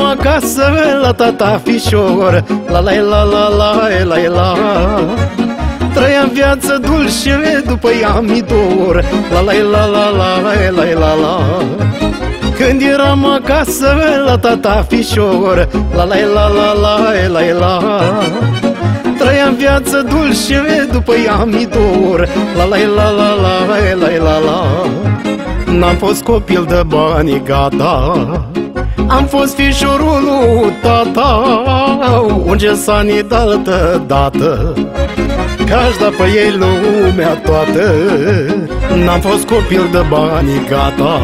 acasă la tata fișor La la la la la la la Trăiam viață dulce după ea mi dor La la la la la la la la când eram acasă la tata fișor La la la la la la la Trăiam viață dulce după ea mi dor La la la la la la la la N-am fost copil de bani gata Am fost fișorul lui tata Unge sanii de altă dată Că-aș da pe ei lumea toată. N-am fost copil de bani gata.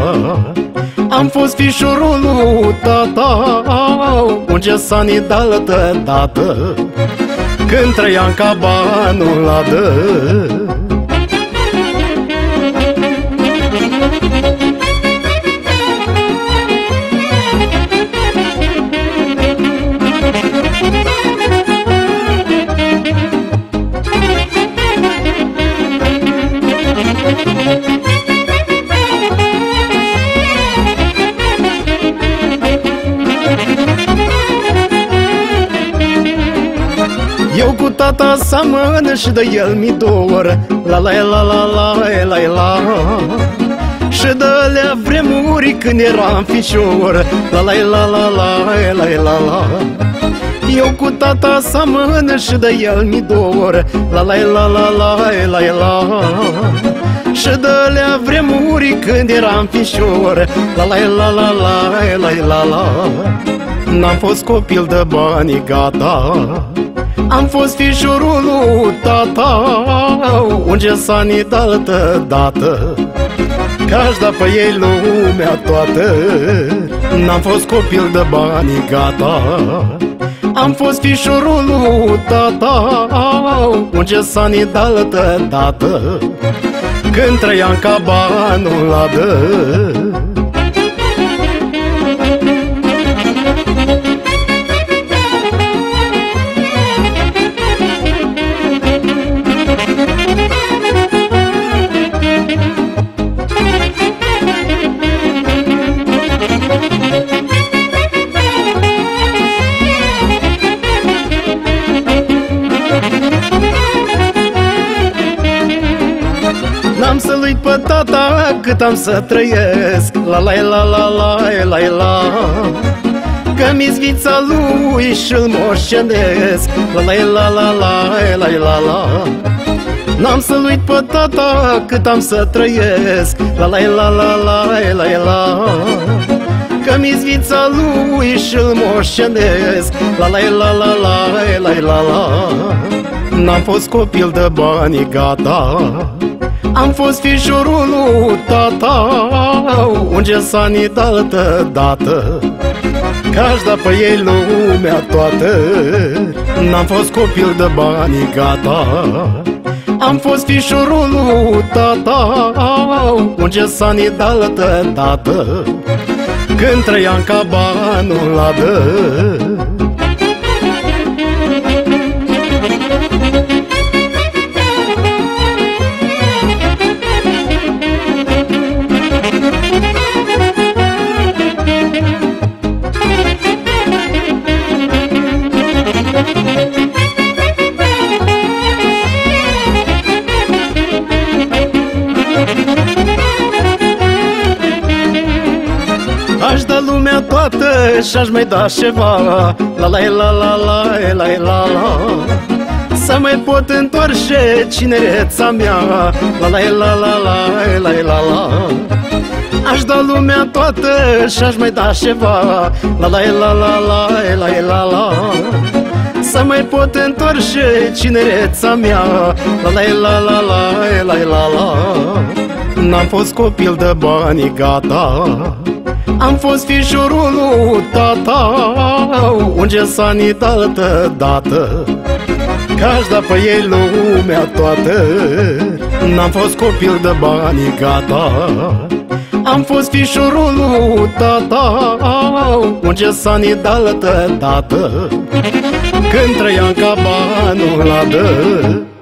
Am fost fișorul lui tata Unge sanii de altă dată. Când trăiam ca banul la dă cu tata seamănă și de el mi dor La la la la la la la Și de alea vremuri când eram fișor La la la la la la la la Eu cu tata seamănă și de el mi dor La la la la la la la și de alea vremuri când eram fișor La la la la la la la la N-am fost copil de bani gata am fost fișorul lui tata Unge sanii de altă dată Că-aș da pe ei lumea toată. N-am fost copil de bani gata. Am fost fișorul lui tata Unge sanii de altă dată. Când trăiam ca banul la dă cât am să trăiesc La la la la la la la Că mi vița lui și-l moșenesc La la la la la la la la N-am să-l uit pe tata cât am să trăiesc La la la la la la la Că mi vița lui și-l moșenesc La la la la la la la la N-am fost copil de bani gata am fost fișorul lui tata Unge sanii de altă dată Că-aș da pe ei lumea toată. N-am fost copil de bani gata. Am fost fișorul lui tata Unge sanii de altă dată. Când trăiam ca banul la dă lumea toată și-aș mai da ceva La la la la la la la la Să mai pot întoarce cinereța mea La la la la la la la la Aș da lumea toată și-aș mai da ceva La la la la la la la la Să mai pot întoarce cinereța mea La la la la la la la la N-am fost copil de bani gata am fost fișorul lui tata Unge sanii de altă dată Că-aș da pe ei lumea toată. N-am fost copil de bani gata. Am fost fișorul lui tata Unge sanii de altă dată. Când trăiam ca banul la dă